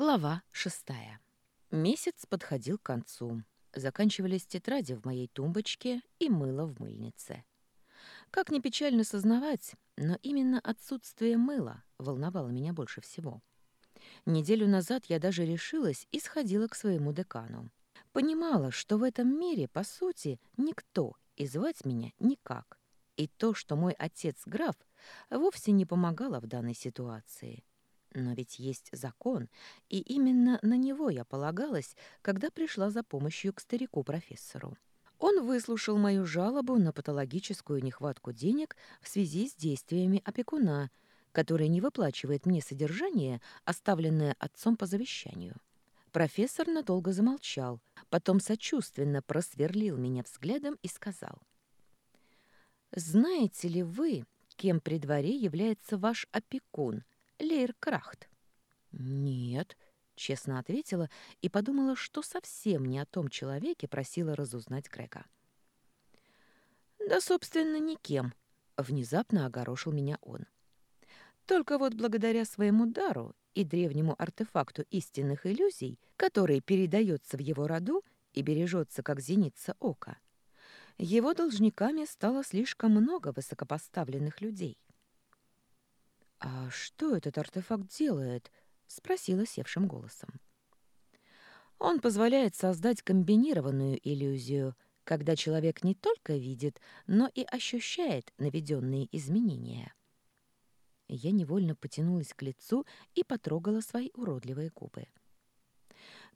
Глава шестая. Месяц подходил к концу. Заканчивались тетради в моей тумбочке и мыло в мыльнице. Как ни печально сознавать, но именно отсутствие мыла волновало меня больше всего. Неделю назад я даже решилась и сходила к своему декану. Понимала, что в этом мире, по сути, никто, и звать меня никак. И то, что мой отец граф, вовсе не помогало в данной ситуации. Но ведь есть закон, и именно на него я полагалась, когда пришла за помощью к старику-профессору. Он выслушал мою жалобу на патологическую нехватку денег в связи с действиями опекуна, который не выплачивает мне содержание, оставленное отцом по завещанию. Профессор надолго замолчал, потом сочувственно просверлил меня взглядом и сказал. «Знаете ли вы, кем при дворе является ваш опекун, Лейр Крахт?» «Нет», — честно ответила и подумала, что совсем не о том человеке просила разузнать Грега. «Да, собственно, никем», — внезапно огорошил меня он. «Только вот благодаря своему дару и древнему артефакту истинных иллюзий, который передается в его роду и бережется как зеница ока, его должниками стало слишком много высокопоставленных людей. «А что этот артефакт делает?» — спросила севшим голосом. «Он позволяет создать комбинированную иллюзию, когда человек не только видит, но и ощущает наведенные изменения». Я невольно потянулась к лицу и потрогала свои уродливые губы.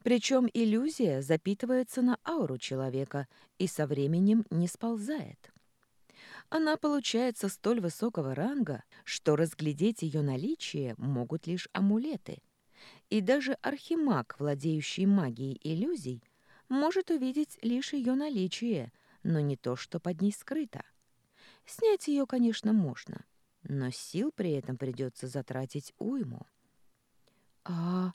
Причем иллюзия запитывается на ауру человека и со временем не сползает она получается столь высокого ранга, что разглядеть ее наличие могут лишь амулеты. И даже архимаг, владеющий магией иллюзий, может увидеть лишь ее наличие, но не то, что под ней скрыто. Снять ее, конечно, можно, но сил при этом придется затратить уйму. «А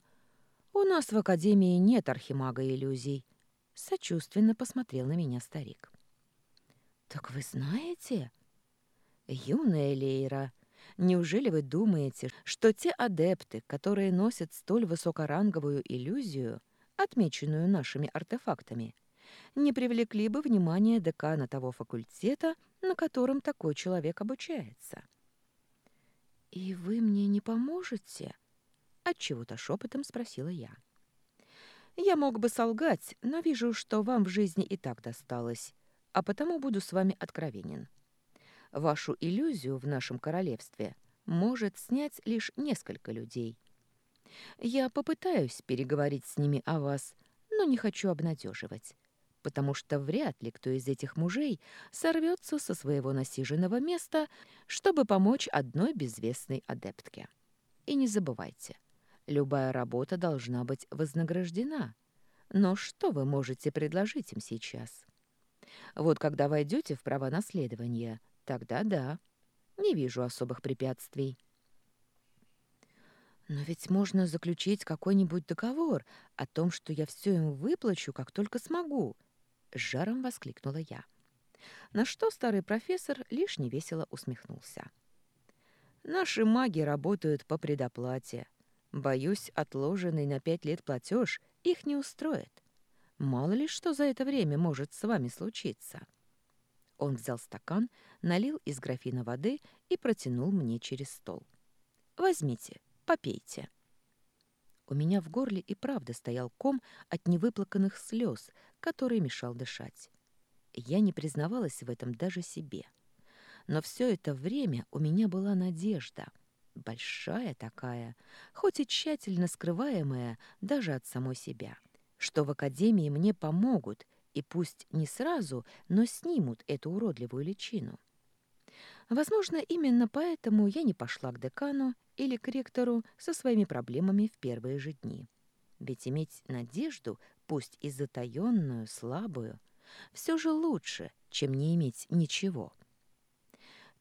у нас в Академии нет архимага иллюзий», — сочувственно посмотрел на меня старик. «Так вы знаете?» «Юная Лейра, неужели вы думаете, что те адепты, которые носят столь высокоранговую иллюзию, отмеченную нашими артефактами, не привлекли бы внимание декана того факультета, на котором такой человек обучается?» «И вы мне не поможете?» — отчего-то шепотом спросила я. «Я мог бы солгать, но вижу, что вам в жизни и так досталось а потому буду с вами откровенен. Вашу иллюзию в нашем королевстве может снять лишь несколько людей. Я попытаюсь переговорить с ними о вас, но не хочу обнадеживать, потому что вряд ли кто из этих мужей сорвется со своего насиженного места, чтобы помочь одной безвестной адептке. И не забывайте, любая работа должна быть вознаграждена. Но что вы можете предложить им сейчас? Вот когда войдете в права наследования, тогда да. Не вижу особых препятствий. Но ведь можно заключить какой-нибудь договор о том, что я все им выплачу, как только смогу, с жаром воскликнула я. На что старый профессор лишь невесело усмехнулся. Наши маги работают по предоплате. Боюсь, отложенный на пять лет платеж их не устроит. Мало ли что за это время может с вами случиться. Он взял стакан, налил из графина воды и протянул мне через стол. «Возьмите, попейте». У меня в горле и правда стоял ком от невыплаканных слез, который мешал дышать. Я не признавалась в этом даже себе. Но все это время у меня была надежда. Большая такая, хоть и тщательно скрываемая даже от самой себя что в академии мне помогут, и пусть не сразу, но снимут эту уродливую личину. Возможно, именно поэтому я не пошла к декану или к ректору со своими проблемами в первые же дни. Ведь иметь надежду, пусть и затаённую, слабую, все же лучше, чем не иметь ничего.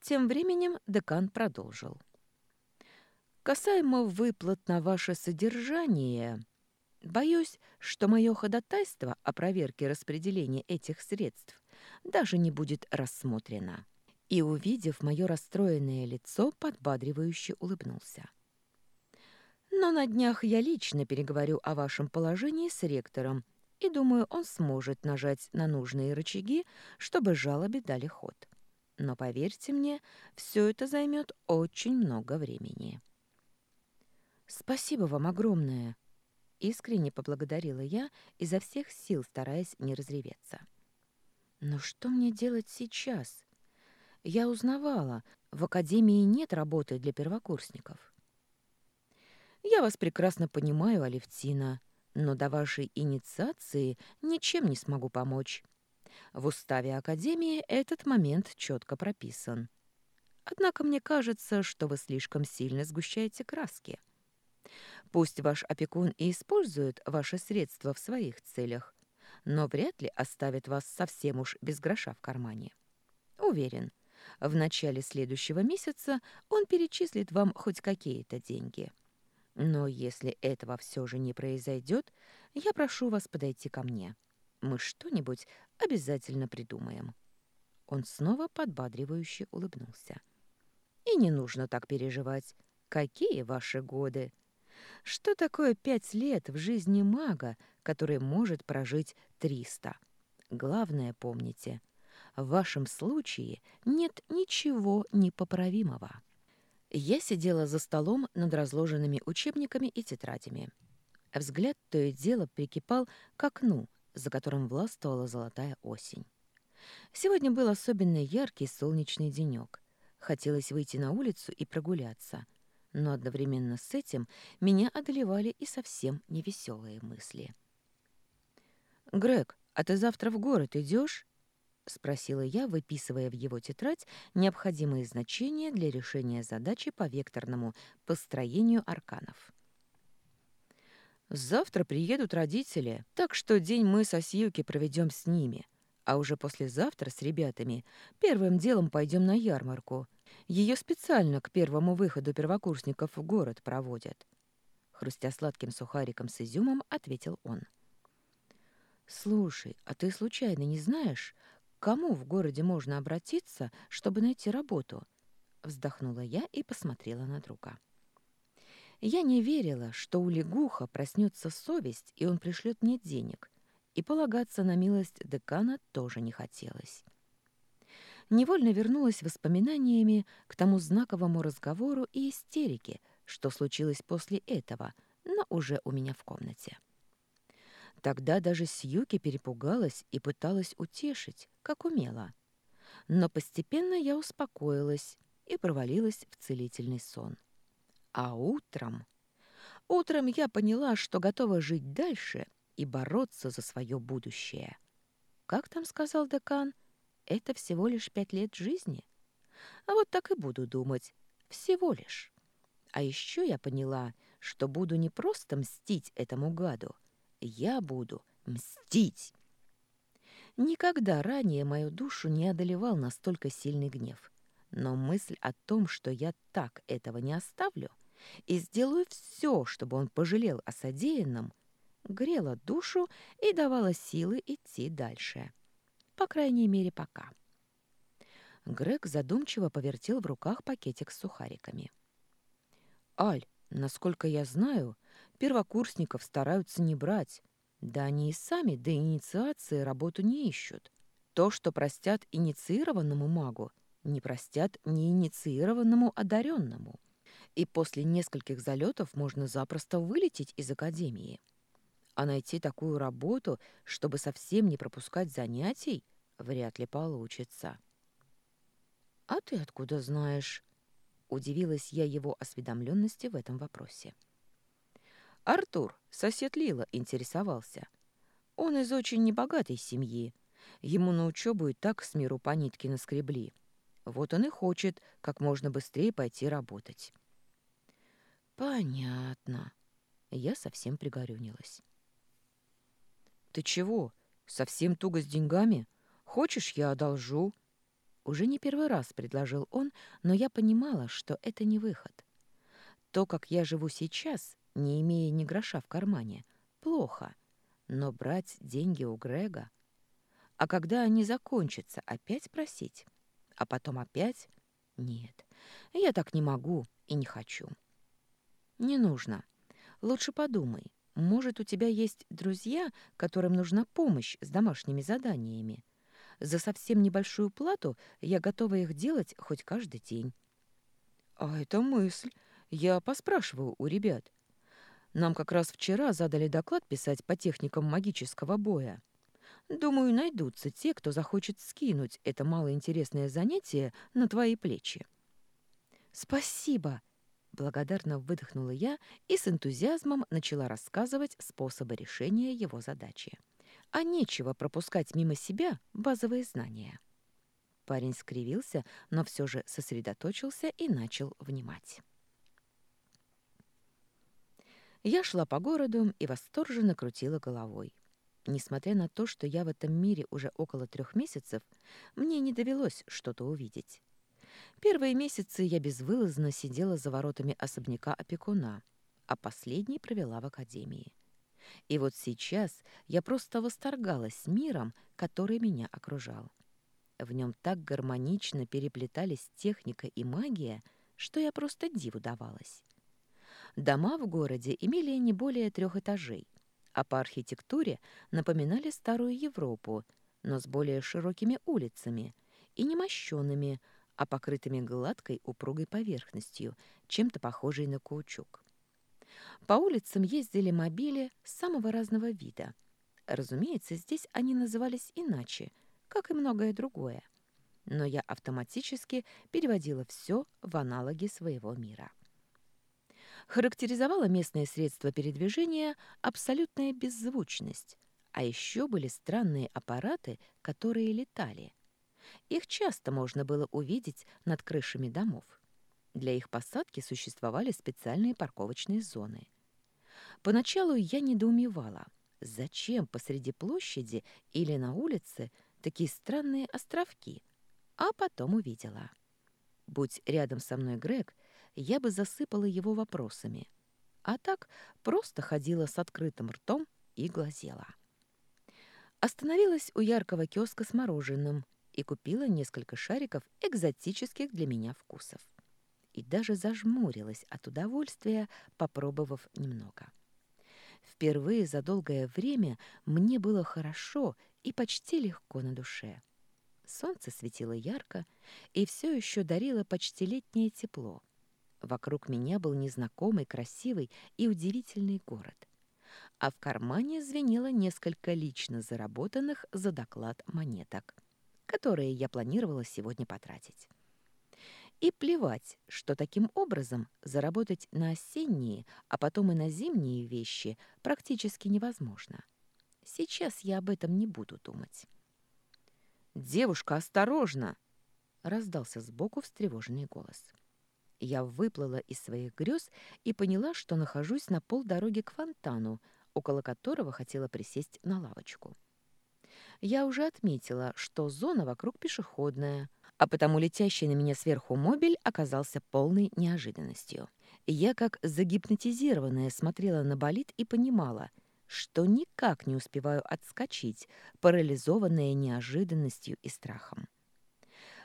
Тем временем декан продолжил. «Касаемо выплат на ваше содержание, Боюсь, что мое ходатайство о проверке распределения этих средств даже не будет рассмотрено. И, увидев мое расстроенное лицо, подбадривающе улыбнулся. Но на днях я лично переговорю о вашем положении с ректором, и думаю, он сможет нажать на нужные рычаги, чтобы жалобе дали ход. Но поверьте мне, все это займет очень много времени. Спасибо вам огромное, искренне поблагодарила я, изо всех сил стараясь не разреветься. Но что мне делать сейчас? Я узнавала, в академии нет работы для первокурсников. Я вас прекрасно понимаю, Алевтина, но до вашей инициации ничем не смогу помочь. В уставе Академии этот момент четко прописан. Однако мне кажется, что вы слишком сильно сгущаете краски. Пусть ваш опекун и использует ваши средства в своих целях, но вряд ли оставит вас совсем уж без гроша в кармане. Уверен, в начале следующего месяца он перечислит вам хоть какие-то деньги. Но если этого все же не произойдет, я прошу вас подойти ко мне. Мы что-нибудь обязательно придумаем». Он снова подбадривающе улыбнулся. «И не нужно так переживать. Какие ваши годы? Что такое пять лет в жизни мага, который может прожить триста? Главное помните, в вашем случае нет ничего непоправимого». Я сидела за столом над разложенными учебниками и тетрадями. Взгляд то и дело прикипал к окну, за которым властвовала золотая осень. Сегодня был особенно яркий солнечный денек. Хотелось выйти на улицу и прогуляться, но одновременно с этим меня одолевали и совсем невеселые мысли. «Грег, а ты завтра в город идешь? — спросила я, выписывая в его тетрадь необходимые значения для решения задачи по векторному построению арканов. «Завтра приедут родители, так что день мы со Сьюки проведем с ними, а уже послезавтра с ребятами первым делом пойдем на ярмарку. Ее специально к первому выходу первокурсников в город проводят». Хрустя сладким сухариком с изюмом, ответил он. «Слушай, а ты случайно не знаешь, кому в городе можно обратиться, чтобы найти работу?» Вздохнула я и посмотрела на друга. Я не верила, что у лягуха проснется совесть, и он пришлет мне денег, и полагаться на милость декана тоже не хотелось. Невольно вернулась воспоминаниями к тому знаковому разговору и истерике, что случилось после этого, но уже у меня в комнате. Тогда даже Сьюки перепугалась и пыталась утешить, как умела. Но постепенно я успокоилась и провалилась в целительный сон. А утром... Утром я поняла, что готова жить дальше и бороться за свое будущее. Как там сказал декан? Это всего лишь пять лет жизни. А вот так и буду думать. Всего лишь. А еще я поняла, что буду не просто мстить этому гаду, я буду мстить. Никогда ранее мою душу не одолевал настолько сильный гнев. Но мысль о том, что я так этого не оставлю и сделаю все, чтобы он пожалел о содеянном, грела душу и давала силы идти дальше. По крайней мере, пока. Грег задумчиво повертел в руках пакетик с сухариками. «Аль, насколько я знаю, Первокурсников стараются не брать. Да они и сами до инициации работу не ищут. То, что простят инициированному магу, не простят неинициированному одаренному. И после нескольких залетов можно запросто вылететь из академии. А найти такую работу, чтобы совсем не пропускать занятий, вряд ли получится. «А ты откуда знаешь?» Удивилась я его осведомленности в этом вопросе. Артур, сосед Лила, интересовался. Он из очень небогатой семьи. Ему на учебу и так с миру по нитке наскребли. Вот он и хочет как можно быстрее пойти работать. Понятно. Я совсем пригорюнилась. Ты чего? Совсем туго с деньгами? Хочешь, я одолжу? Уже не первый раз предложил он, но я понимала, что это не выход. То, как я живу сейчас, не имея ни гроша в кармане, плохо. Но брать деньги у Грега... А когда они закончатся, опять просить? А потом опять? Нет, я так не могу и не хочу. Не нужно. Лучше подумай, может, у тебя есть друзья, которым нужна помощь с домашними заданиями? За совсем небольшую плату я готова их делать хоть каждый день. А это мысль. Я поспрашиваю у ребят. Нам как раз вчера задали доклад писать по техникам магического боя. Думаю, найдутся те, кто захочет скинуть это малоинтересное занятие на твои плечи. Спасибо, благодарно выдохнула я и с энтузиазмом начала рассказывать способы решения его задачи а нечего пропускать мимо себя базовые знания. Парень скривился, но все же сосредоточился и начал внимать. Я шла по городу и восторженно крутила головой. Несмотря на то, что я в этом мире уже около трех месяцев, мне не довелось что-то увидеть. Первые месяцы я безвылазно сидела за воротами особняка опекуна, а последний провела в академии. И вот сейчас я просто восторгалась миром, который меня окружал. В нем так гармонично переплетались техника и магия, что я просто диву давалась. Дома в городе имели не более трех этажей, а по архитектуре напоминали старую Европу, но с более широкими улицами и не мощенными, а покрытыми гладкой упругой поверхностью, чем-то похожей на каучук. По улицам ездили мобили самого разного вида. Разумеется, здесь они назывались иначе, как и многое другое. Но я автоматически переводила все в аналоги своего мира. Характеризовала местные средства передвижения абсолютная беззвучность, а еще были странные аппараты, которые летали. Их часто можно было увидеть над крышами домов. Для их посадки существовали специальные парковочные зоны. Поначалу я недоумевала, зачем посреди площади или на улице такие странные островки, а потом увидела. Будь рядом со мной Грег, я бы засыпала его вопросами, а так просто ходила с открытым ртом и глазела. Остановилась у яркого киоска с мороженым и купила несколько шариков экзотических для меня вкусов и даже зажмурилась от удовольствия, попробовав немного. Впервые за долгое время мне было хорошо и почти легко на душе. Солнце светило ярко и все еще дарило почти летнее тепло. Вокруг меня был незнакомый, красивый и удивительный город. А в кармане звенело несколько лично заработанных за доклад монеток, которые я планировала сегодня потратить. И плевать, что таким образом заработать на осенние, а потом и на зимние вещи практически невозможно. Сейчас я об этом не буду думать. «Девушка, осторожно!» — раздался сбоку встревоженный голос. Я выплыла из своих грез и поняла, что нахожусь на полдороги к фонтану, около которого хотела присесть на лавочку. Я уже отметила, что зона вокруг пешеходная — а потому летящий на меня сверху мобиль оказался полной неожиданностью. Я, как загипнотизированная, смотрела на болид и понимала, что никак не успеваю отскочить, парализованная неожиданностью и страхом.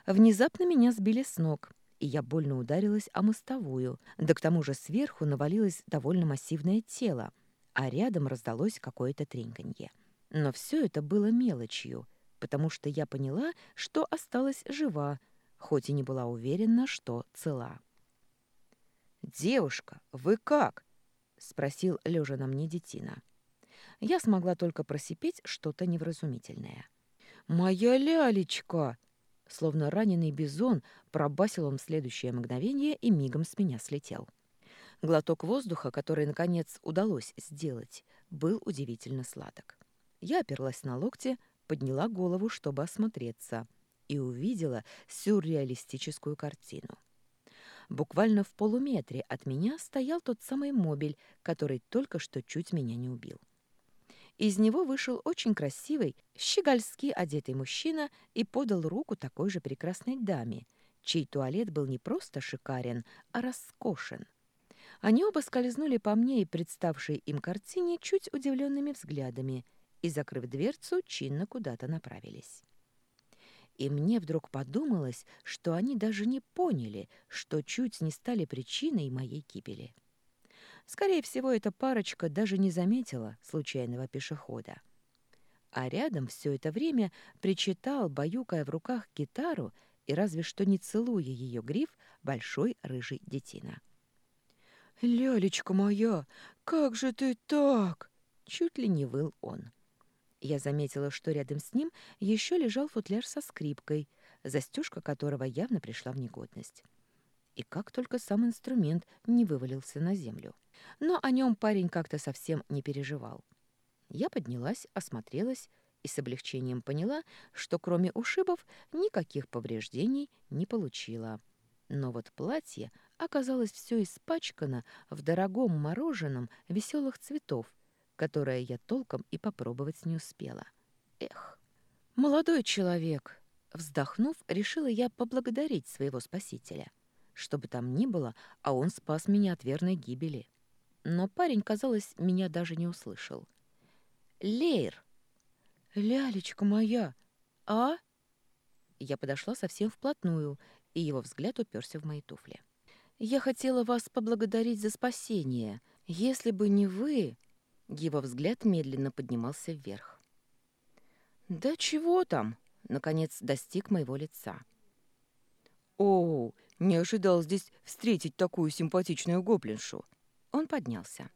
Внезапно меня сбили с ног, и я больно ударилась о мостовую, да к тому же сверху навалилось довольно массивное тело, а рядом раздалось какое-то треньканье. Но все это было мелочью — потому что я поняла, что осталась жива, хоть и не была уверена, что цела. «Девушка, вы как?» — спросил лежа на мне детина. Я смогла только просипеть что-то невразумительное. «Моя лялечка!» Словно раненый бизон, пробасил он в следующее мгновение и мигом с меня слетел. Глоток воздуха, который, наконец, удалось сделать, был удивительно сладок. Я оперлась на локти, подняла голову, чтобы осмотреться, и увидела сюрреалистическую картину. Буквально в полуметре от меня стоял тот самый мобиль, который только что чуть меня не убил. Из него вышел очень красивый, щегольски одетый мужчина и подал руку такой же прекрасной даме, чей туалет был не просто шикарен, а роскошен. Они оба скользнули по мне и представшей им картине чуть удивленными взглядами – и, закрыв дверцу, чинно куда-то направились. И мне вдруг подумалось, что они даже не поняли, что чуть не стали причиной моей гибели. Скорее всего, эта парочка даже не заметила случайного пешехода. А рядом все это время причитал, баюкая в руках гитару и разве что не целуя ее гриф, большой рыжий детина. «Лялечка моя, как же ты так?» Чуть ли не выл он. Я заметила, что рядом с ним еще лежал футляр со скрипкой, застежка которого явно пришла в негодность. И как только сам инструмент не вывалился на землю. Но о нем парень как-то совсем не переживал. Я поднялась, осмотрелась и с облегчением поняла, что кроме ушибов никаких повреждений не получила. Но вот платье оказалось все испачкано в дорогом мороженом веселых цветов, которое я толком и попробовать не успела. Эх, молодой человек! Вздохнув, решила я поблагодарить своего спасителя. Что бы там ни было, а он спас меня от верной гибели. Но парень, казалось, меня даже не услышал. «Лейр!» «Лялечка моя! А?» Я подошла совсем вплотную, и его взгляд уперся в мои туфли. «Я хотела вас поблагодарить за спасение. Если бы не вы...» Его взгляд медленно поднимался вверх. «Да чего там?» — наконец достиг моего лица. «О, не ожидал здесь встретить такую симпатичную гоблиншу!» Он поднялся.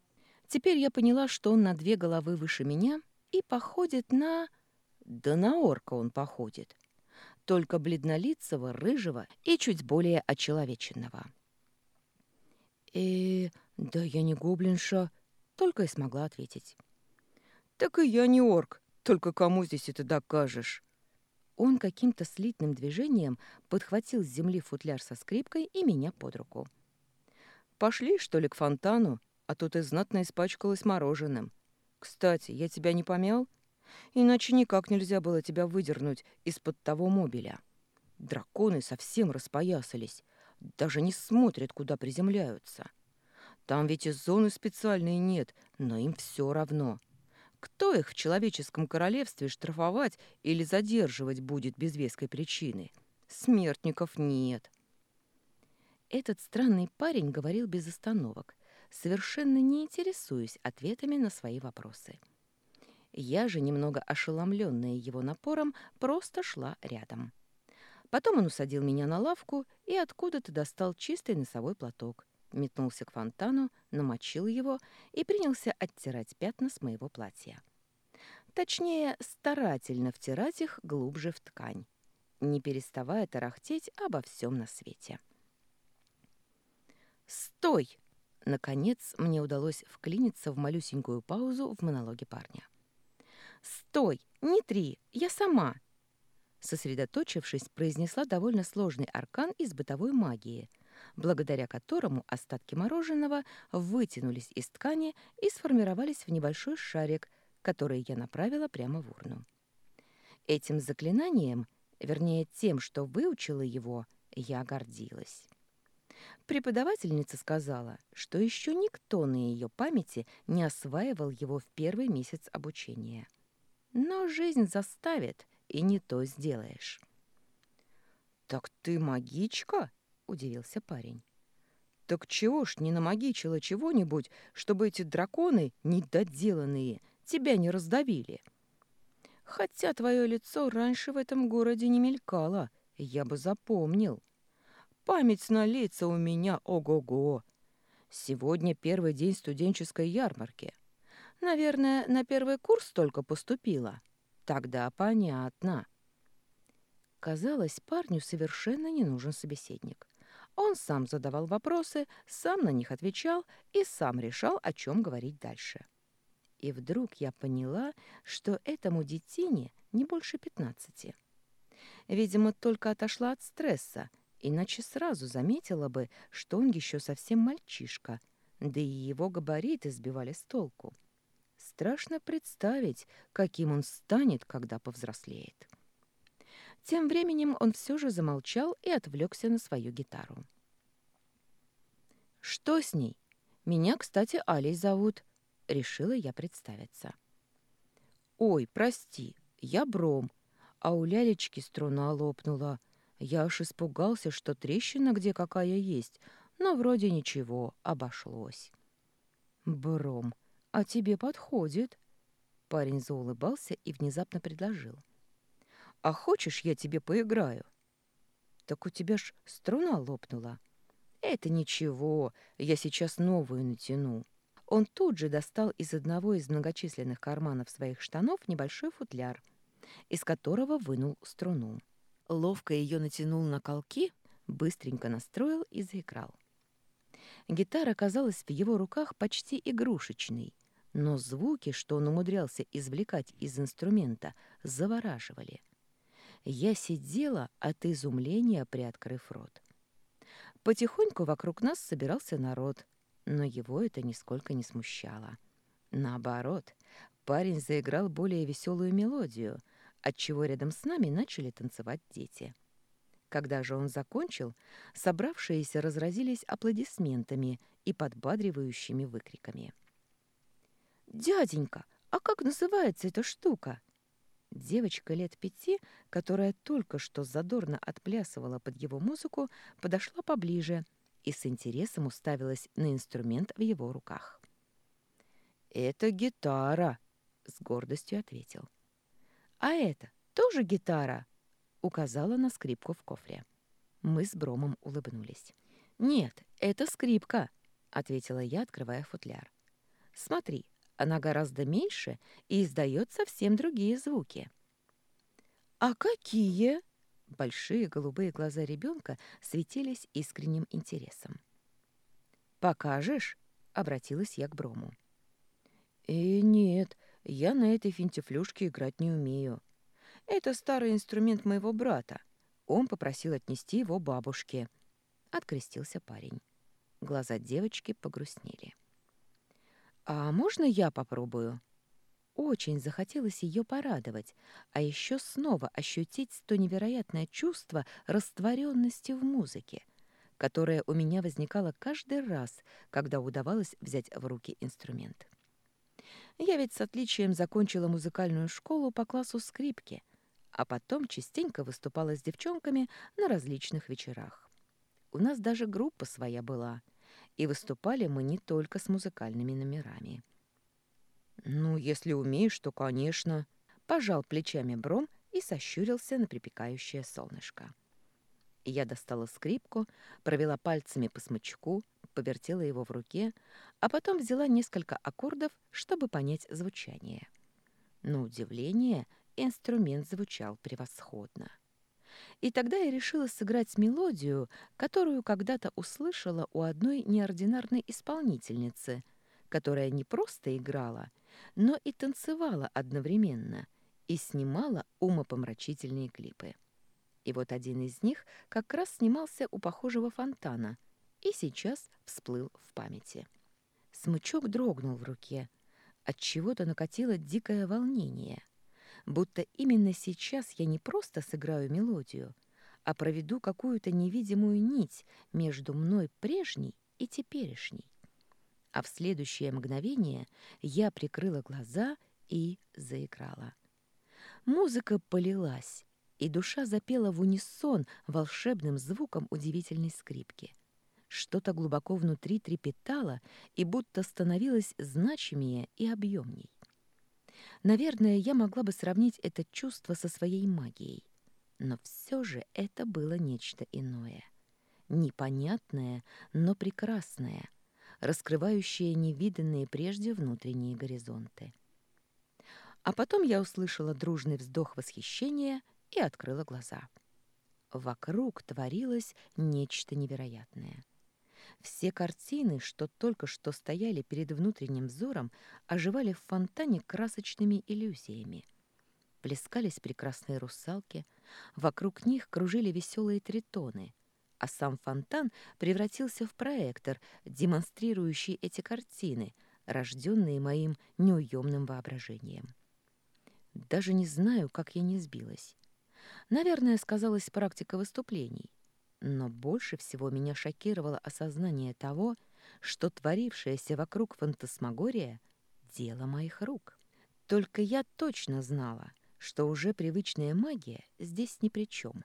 Теперь я поняла, что он на две головы выше меня и походит на... Да на орка он походит. Только бледнолицего, рыжего и чуть более очеловеченного. э да я не гоблинша», — только и смогла ответить. «Так и я не орк, только кому здесь это докажешь?» Он каким-то слитным движением подхватил с земли футляр со скрипкой и меня под руку. «Пошли, что ли, к фонтану, а то ты знатно испачкалась мороженым. Кстати, я тебя не помял? Иначе никак нельзя было тебя выдернуть из-под того мобиля. Драконы совсем распоясались, даже не смотрят, куда приземляются. Там ведь и зоны специальной нет, но им все равно. Кто их в человеческом королевстве штрафовать или задерживать будет без веской причины? Смертников нет. Этот странный парень говорил без остановок, совершенно не интересуясь ответами на свои вопросы. Я же, немного ошеломленная его напором, просто шла рядом. Потом он усадил меня на лавку и откуда-то достал чистый носовой платок, метнулся к фонтану, намочил его и принялся оттирать пятна с моего платья. Точнее, старательно втирать их глубже в ткань, не переставая тарахтеть обо всем на свете. «Стой!» Наконец мне удалось вклиниться в малюсенькую паузу в монологе парня. «Стой! Не три! Я сама!» Сосредоточившись, произнесла довольно сложный аркан из бытовой магии, благодаря которому остатки мороженого вытянулись из ткани и сформировались в небольшой шарик, который я направила прямо в урну. Этим заклинанием, вернее тем, что выучила его, я гордилась. Преподавательница сказала, что еще никто на ее памяти не осваивал его в первый месяц обучения. Но жизнь заставит, и не то сделаешь. «Так ты магичка?» — удивился парень. «Так чего ж не намагичила чего-нибудь, чтобы эти драконы, недоделанные, тебя не раздавили?» «Хотя твое лицо раньше в этом городе не мелькало, я бы запомнил. Память на лица у меня ого-го. Сегодня первый день студенческой ярмарки. Наверное, на первый курс только поступила. Тогда понятно. Казалось, парню совершенно не нужен собеседник. Он сам задавал вопросы, сам на них отвечал и сам решал, о чем говорить дальше. И вдруг я поняла, что этому детине не больше пятнадцати. Видимо, только отошла от стресса, иначе сразу заметила бы, что он еще совсем мальчишка, да и его габариты сбивали с толку. Страшно представить, каким он станет, когда повзрослеет. Тем временем он все же замолчал и отвлекся на свою гитару. «Что с ней? Меня, кстати, Алей зовут», — решила я представиться. «Ой, прости, я Бром, а у лялечки струна лопнула. Я аж испугался, что трещина где какая есть, но вроде ничего, обошлось». «Бром, а тебе подходит». Парень заулыбался и внезапно предложил. «А хочешь, я тебе поиграю?» «Так у тебя ж струна лопнула». «Это ничего, я сейчас новую натяну». Он тут же достал из одного из многочисленных карманов своих штанов небольшой футляр, из которого вынул струну. Ловко ее натянул на колки, быстренько настроил и заиграл. Гитара казалась в его руках почти игрушечной, но звуки, что он умудрялся извлекать из инструмента, завораживали. Я сидела от изумления, приоткрыв рот. Потихоньку вокруг нас собирался народ, но его это нисколько не смущало. Наоборот, парень заиграл более веселую мелодию, отчего рядом с нами начали танцевать дети. Когда же он закончил, собравшиеся разразились аплодисментами и подбадривающими выкриками. «Дяденька, а как называется эта штука?» Девочка лет пяти, которая только что задорно отплясывала под его музыку, подошла поближе и с интересом уставилась на инструмент в его руках. «Это гитара», — с гордостью ответил. «А это тоже гитара?» — указала на скрипку в кофре. Мы с Бромом улыбнулись. «Нет, это скрипка», — ответила я, открывая футляр. «Смотри, она гораздо меньше и издает совсем другие звуки». «А какие?» Большие голубые глаза ребенка светились искренним интересом. «Покажешь?» — обратилась я к Брому. «Э, нет, я на этой финтифлюшке играть не умею. Это старый инструмент моего брата. Он попросил отнести его бабушке». Открестился парень. Глаза девочки погрустнели. «А можно я попробую?» Очень захотелось ее порадовать, а еще снова ощутить то невероятное чувство растворенности в музыке, которое у меня возникало каждый раз, когда удавалось взять в руки инструмент. Я ведь с отличием закончила музыкальную школу по классу скрипки, а потом частенько выступала с девчонками на различных вечерах. У нас даже группа своя была, и выступали мы не только с музыкальными номерами. «Ну, если умеешь, то, конечно», — пожал плечами Бром и сощурился на припекающее солнышко. Я достала скрипку, провела пальцами по смычку, повертела его в руке, а потом взяла несколько аккордов, чтобы понять звучание. На удивление, инструмент звучал превосходно. И тогда я решила сыграть мелодию, которую когда-то услышала у одной неординарной исполнительницы, которая не просто играла, но и танцевала одновременно и снимала умопомрачительные клипы. И вот один из них как раз снимался у похожего фонтана и сейчас всплыл в памяти. Смычок дрогнул в руке. От чего-то накатило дикое волнение, будто именно сейчас я не просто сыграю мелодию, а проведу какую-то невидимую нить между мной прежней и теперешней а в следующее мгновение я прикрыла глаза и заиграла. Музыка полилась, и душа запела в унисон волшебным звуком удивительной скрипки. Что-то глубоко внутри трепетало и будто становилось значимее и объемней. Наверное, я могла бы сравнить это чувство со своей магией. Но все же это было нечто иное. Непонятное, но прекрасное — раскрывающее невиданные прежде внутренние горизонты. А потом я услышала дружный вздох восхищения и открыла глаза. Вокруг творилось нечто невероятное. Все картины, что только что стояли перед внутренним взором, оживали в фонтане красочными иллюзиями. Плескались прекрасные русалки, вокруг них кружили веселые тритоны, а сам фонтан превратился в проектор, демонстрирующий эти картины, рожденные моим неуемным воображением. Даже не знаю, как я не сбилась. Наверное, сказалась практика выступлений. Но больше всего меня шокировало осознание того, что творившееся вокруг фантасмагория — дело моих рук. Только я точно знала, что уже привычная магия здесь ни при чем.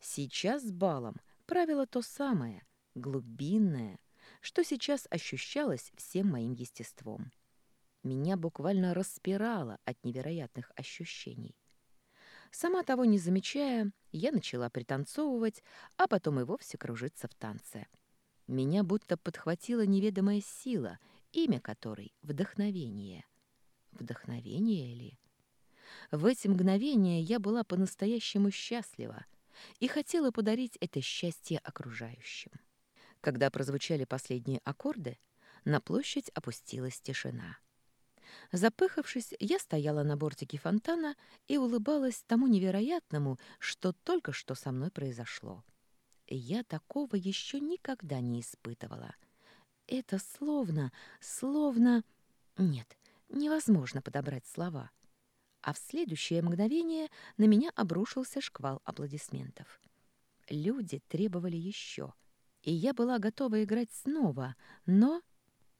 Сейчас с балом правило то самое, глубинное, что сейчас ощущалось всем моим естеством. Меня буквально распирало от невероятных ощущений. Сама того не замечая, я начала пританцовывать, а потом и вовсе кружиться в танце. Меня будто подхватила неведомая сила, имя которой — вдохновение. Вдохновение ли? В эти мгновения я была по-настоящему счастлива и хотела подарить это счастье окружающим. Когда прозвучали последние аккорды, на площадь опустилась тишина. Запыхавшись, я стояла на бортике фонтана и улыбалась тому невероятному, что только что со мной произошло. Я такого еще никогда не испытывала. Это словно, словно... Нет, невозможно подобрать слова. А в следующее мгновение на меня обрушился шквал аплодисментов. Люди требовали еще, и я была готова играть снова, но...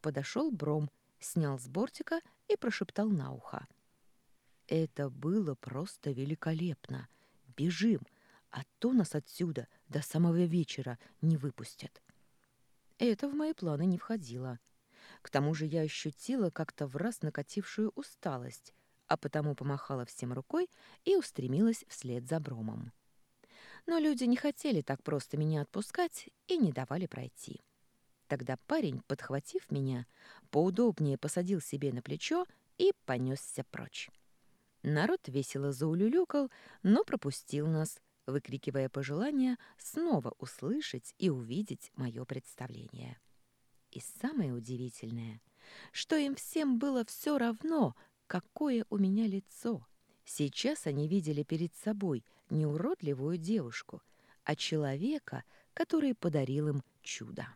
Подошел Бром, снял с бортика и прошептал на ухо. «Это было просто великолепно. Бежим, а то нас отсюда до самого вечера не выпустят». Это в мои планы не входило. К тому же я ощутила как-то в раз накатившую усталость, а потому помахала всем рукой и устремилась вслед за Бромом. Но люди не хотели так просто меня отпускать и не давали пройти. Тогда парень, подхватив меня, поудобнее посадил себе на плечо и понесся прочь. Народ весело заулюлюкал, но пропустил нас, выкрикивая пожелания снова услышать и увидеть мое представление. И самое удивительное, что им всем было все равно, какое у меня лицо. Сейчас они видели перед собой не уродливую девушку, а человека, который подарил им чудо.